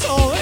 so